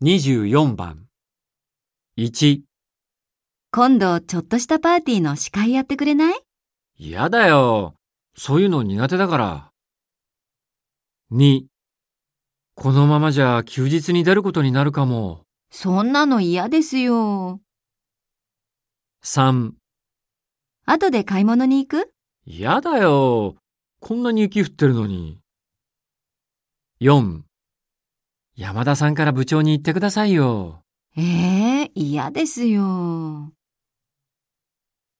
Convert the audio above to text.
24番。1、今度ちょっとしたパーティーの司会やってくれない？嫌だよ。そういうの苦手だから。2、このままじゃ休日に出ることになるかも。そんなの嫌ですよ。3、後で買い物に行く？嫌だよ。こんなに雪降ってるのに。4、山田さんから部長に言ってくださいよ。ええ嫌ですよ。